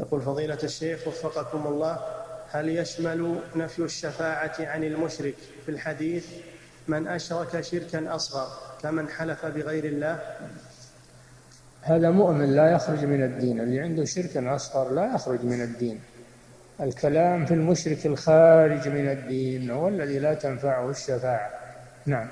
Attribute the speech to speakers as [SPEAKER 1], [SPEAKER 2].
[SPEAKER 1] يقول فضيلة الشيخ وفقكم الله هل يشمل نفي الشفاعة عن المشرك في الحديث من أشرك شركا أصغر كمن حلف بغير الله؟
[SPEAKER 2] هذا مؤمن لا يخرج من الدين اللي عنده شرك أصغر لا يخرج من الدين. الكلام في المشرك الخارج من الدين هو الذي لا تنفعه الشفاعة. نعم.